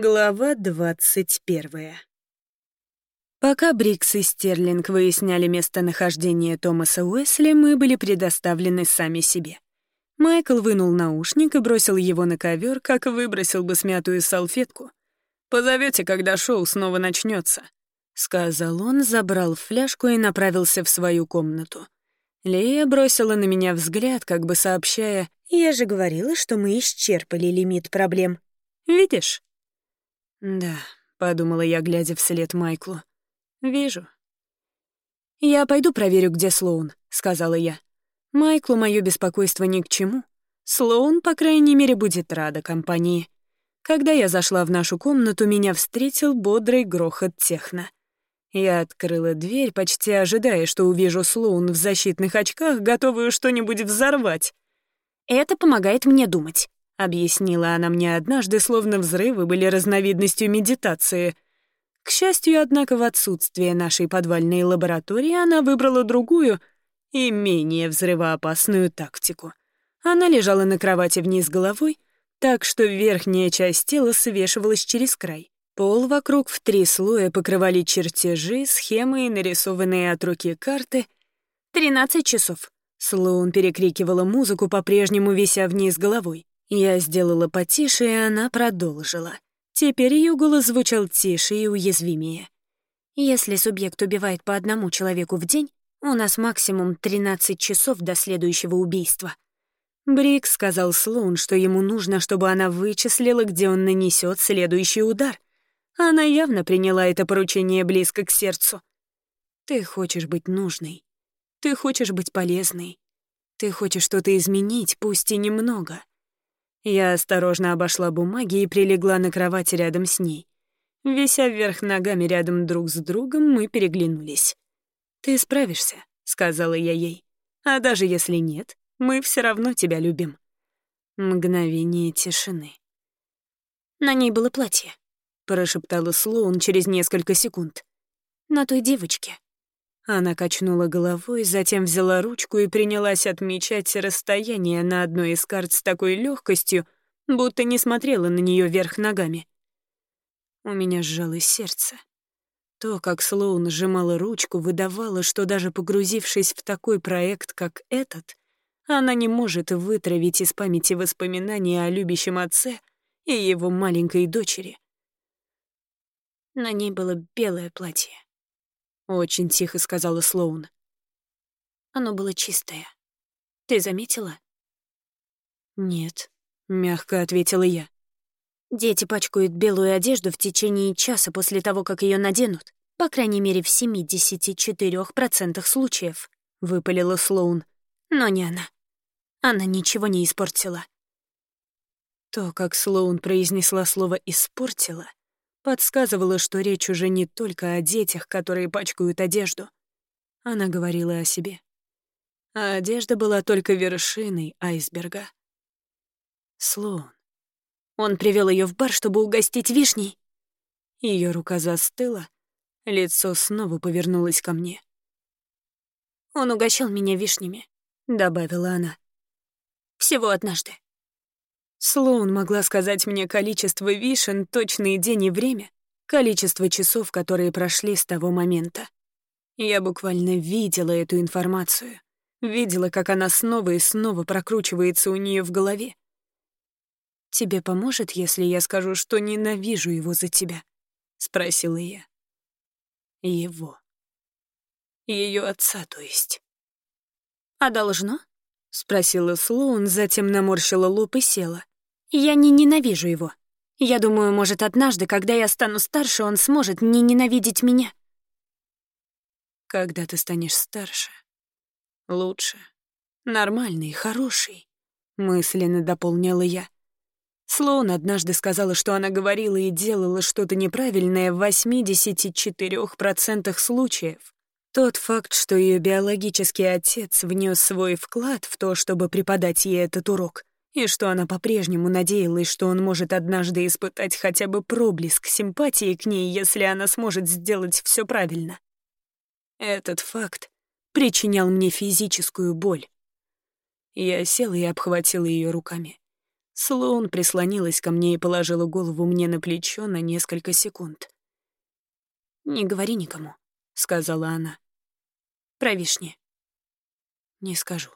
Глава двадцать первая. Пока Брикс и Стерлинг выясняли местонахождение Томаса Уэсли, мы были предоставлены сами себе. Майкл вынул наушник и бросил его на ковер, как выбросил бы смятую салфетку. «Позовете, когда шоу снова начнется, сказал он, забрал фляжку и направился в свою комнату. Лея бросила на меня взгляд, как бы сообщая, «Я же говорила, что мы исчерпали лимит проблем. Видишь?» «Да», — подумала я, глядя вслед Майклу. «Вижу». «Я пойду проверю, где Слоун», — сказала я. Майклу мое беспокойство ни к чему. Слоун, по крайней мере, будет рада компании. Когда я зашла в нашу комнату, меня встретил бодрый грохот техно. Я открыла дверь, почти ожидая, что увижу Слоун в защитных очках, готовую что-нибудь взорвать. «Это помогает мне думать», — объяснила она мне однажды, словно взрывы были разновидностью медитации. К счастью, однако, в отсутствие нашей подвальной лаборатории она выбрала другую и менее взрывоопасную тактику. Она лежала на кровати вниз головой, так что верхняя часть тела свешивалась через край. Пол вокруг в три слоя покрывали чертежи, схемы и нарисованные от руки карты. «Тринадцать часов», — Слоун перекрикивала музыку, по-прежнему вися вниз головой. Я сделала потише, и она продолжила. Теперь ее голос звучал тише и уязвимее. «Если субъект убивает по одному человеку в день, у нас максимум 13 часов до следующего убийства». Брик сказал Слоун, что ему нужно, чтобы она вычислила, где он нанесет следующий удар. Она явно приняла это поручение близко к сердцу. «Ты хочешь быть нужной. Ты хочешь быть полезной. Ты хочешь что-то изменить, пусть и немного. Я осторожно обошла бумаги и прилегла на кровати рядом с ней. Вися вверх ногами рядом друг с другом, мы переглянулись. «Ты справишься», — сказала я ей. «А даже если нет, мы все равно тебя любим». Мгновение тишины. «На ней было платье», — прошептала Слоун через несколько секунд. «На той девочке». Она качнула головой, затем взяла ручку и принялась отмечать расстояние на одной из карт с такой легкостью, будто не смотрела на нее вверх ногами. У меня сжалось сердце. То, как Слоун сжимала ручку, выдавало, что даже погрузившись в такой проект, как этот, она не может вытравить из памяти воспоминания о любящем отце и его маленькой дочери. На ней было белое платье. Очень тихо сказала Слоун. Оно было чистое. Ты заметила? Нет, мягко ответила я. Дети пачкают белую одежду в течение часа после того, как ее наденут. По крайней мере, в 74% случаев, выпалила Слоун. Но не она. Она ничего не испортила. То, как Слоун произнесла слово «испортила», подсказывала, что речь уже не только о детях, которые пачкают одежду. Она говорила о себе. А одежда была только вершиной айсберга. Слоун. Он привел ее в бар, чтобы угостить вишней. Ее рука застыла, лицо снова повернулось ко мне. «Он угощал меня вишнями», — добавила она. «Всего однажды. Слоун могла сказать мне количество вишен, точный день и время, количество часов, которые прошли с того момента. Я буквально видела эту информацию, видела, как она снова и снова прокручивается у нее в голове. «Тебе поможет, если я скажу, что ненавижу его за тебя?» — спросила я. Его. Ее отца, то есть. «А должно?» — спросила Слоун, затем наморщила лоб и села. Я не ненавижу его. Я думаю, может, однажды, когда я стану старше, он сможет не ненавидеть меня. Когда ты станешь старше, лучше, нормальный, хороший, мысленно дополняла я. Слоун однажды сказала, что она говорила и делала что-то неправильное в 84% случаев. Тот факт, что ее биологический отец внес свой вклад в то, чтобы преподать ей этот урок, и что она по-прежнему надеялась, что он может однажды испытать хотя бы проблеск симпатии к ней, если она сможет сделать все правильно. Этот факт причинял мне физическую боль. Я села и обхватила ее руками. Слоун прислонилась ко мне и положила голову мне на плечо на несколько секунд. «Не говори никому», — сказала она. «Про вишни». «Не скажу».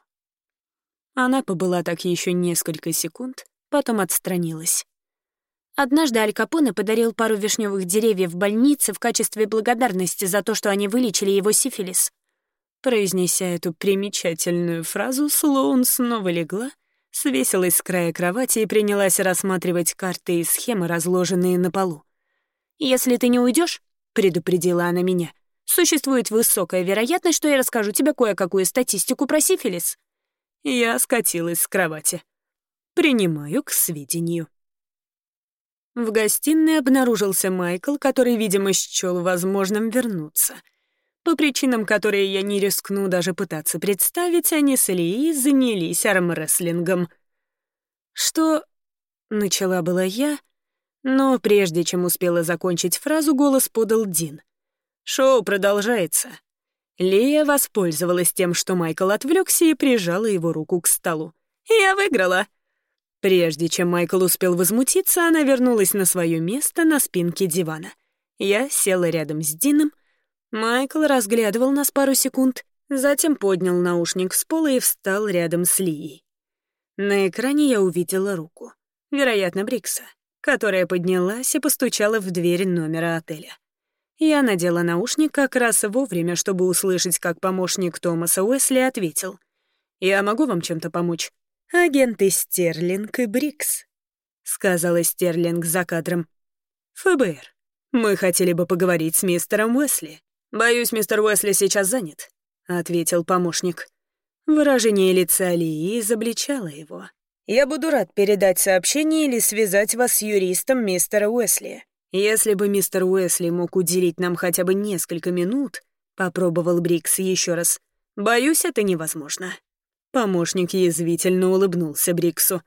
Она побыла так еще несколько секунд, потом отстранилась. Однажды Аль Капоне подарил пару вишневых деревьев в больнице в качестве благодарности за то, что они вылечили его сифилис. Произнеся эту примечательную фразу, Слоун снова легла, свесилась с края кровати и принялась рассматривать карты и схемы, разложенные на полу. «Если ты не уйдешь, предупредила она меня, «существует высокая вероятность, что я расскажу тебе кое-какую статистику про сифилис». Я скатилась с кровати. «Принимаю к сведению». В гостиной обнаружился Майкл, который, видимо, счёл возможным вернуться. По причинам, которые я не рискну даже пытаться представить, они с Ильей занялись армрестлингом. «Что...» — начала была я, но прежде чем успела закончить фразу, голос подал Дин. «Шоу продолжается». Лия воспользовалась тем, что Майкл отвлекся и прижала его руку к столу. «Я выиграла!» Прежде чем Майкл успел возмутиться, она вернулась на свое место на спинке дивана. Я села рядом с Дином. Майкл разглядывал нас пару секунд, затем поднял наушник с пола и встал рядом с Лией. На экране я увидела руку. Вероятно, Брикса, которая поднялась и постучала в дверь номера отеля. Я надела наушник как раз вовремя, чтобы услышать, как помощник Томаса Уэсли ответил. «Я могу вам чем-то помочь?» «Агенты Стерлинг и Брикс», — сказала Стерлинг за кадром. «ФБР. Мы хотели бы поговорить с мистером Уэсли». «Боюсь, мистер Уэсли сейчас занят», — ответил помощник. Выражение лица Алии изобличало его. «Я буду рад передать сообщение или связать вас с юристом мистера Уэсли. Если бы мистер Уэсли мог уделить нам хотя бы несколько минут», — попробовал Брикс еще раз, — «боюсь, это невозможно». Помощник язвительно улыбнулся Бриксу.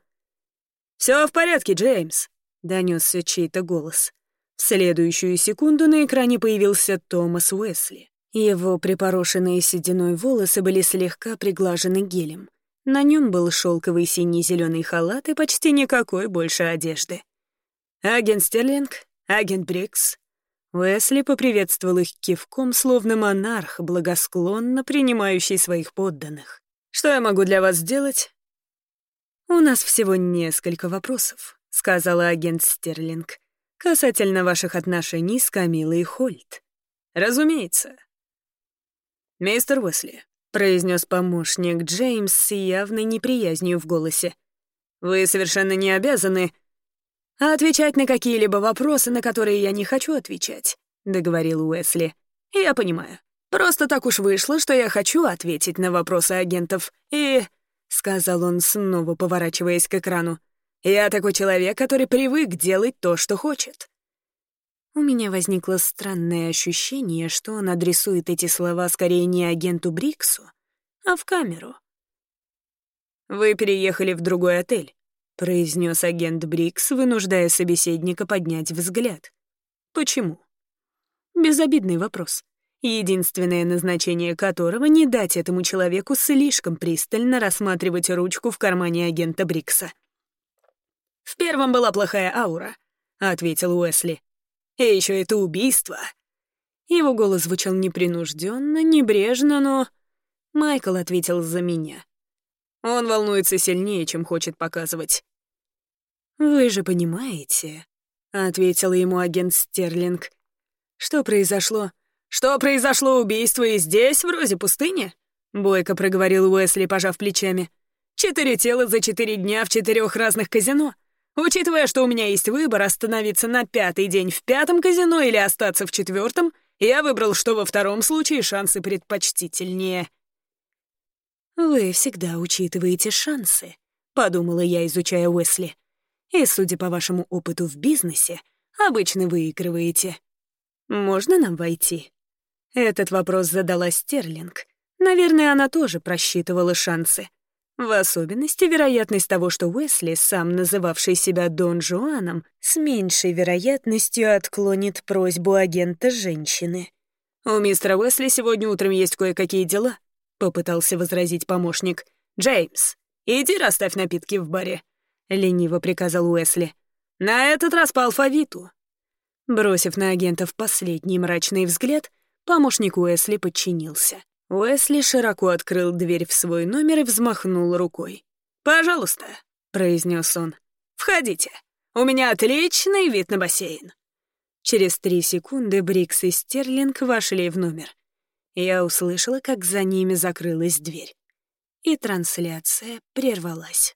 «Все в порядке, Джеймс», — донесся чей-то голос. В следующую секунду на экране появился Томас Уэсли. Его припорошенные сединой волосы были слегка приглажены гелем. На нем был шелковый синий-зеленый халат и почти никакой больше одежды. «Агент Стерлинг, агент Брикс». Уэсли поприветствовал их кивком, словно монарх, благосклонно принимающий своих подданных. Что я могу для вас сделать?» «У нас всего несколько вопросов», — сказала агент Стерлинг, «касательно ваших отношений с Камилой Хольт». «Разумеется». «Мистер Уэсли», — произнес помощник Джеймс с явной неприязнью в голосе, «вы совершенно не обязаны отвечать на какие-либо вопросы, на которые я не хочу отвечать», — договорил Уэсли. «Я понимаю. Просто так уж вышло, что я хочу ответить на вопросы агентов. И...» — сказал он, снова поворачиваясь к экрану. «Я такой человек, который привык делать то, что хочет». У меня возникло странное ощущение, что он адресует эти слова скорее не агенту Бриксу, а в камеру. «Вы переехали в другой отель», — произнес агент Брикс, вынуждая собеседника поднять взгляд. «Почему?» Безобидный вопрос единственное назначение которого — не дать этому человеку слишком пристально рассматривать ручку в кармане агента Брикса. «В первом была плохая аура», — ответил Уэсли. «И еще это убийство». Его голос звучал непринужденно, небрежно, но... Майкл ответил за меня. Он волнуется сильнее, чем хочет показывать. «Вы же понимаете», — ответил ему агент Стерлинг, — «что произошло «Что произошло убийство и здесь, вроде пустыни?» — бойко проговорил Уэсли, пожав плечами. «Четыре тела за четыре дня в четырех разных казино. Учитывая, что у меня есть выбор остановиться на пятый день в пятом казино или остаться в четвертом, я выбрал, что во втором случае шансы предпочтительнее». «Вы всегда учитываете шансы», — подумала я, изучая Уэсли. «И, судя по вашему опыту в бизнесе, обычно выигрываете. Можно нам войти?» Этот вопрос задала Стерлинг. Наверное, она тоже просчитывала шансы. В особенности вероятность того, что Уэсли, сам называвший себя Дон Жуаном, с меньшей вероятностью отклонит просьбу агента женщины. «У мистера Уэсли сегодня утром есть кое-какие дела», — попытался возразить помощник. «Джеймс, иди расставь напитки в баре. Лениво приказал Уэсли. «На этот раз по алфавиту». Бросив на агентов последний мрачный взгляд, помощник Уэсли подчинился. Уэсли широко открыл дверь в свой номер и взмахнул рукой. «Пожалуйста», — произнес он, — «входите. У меня отличный вид на бассейн». Через три секунды Брикс и Стерлинг вошли в номер. Я услышала, как за ними закрылась дверь. И трансляция прервалась.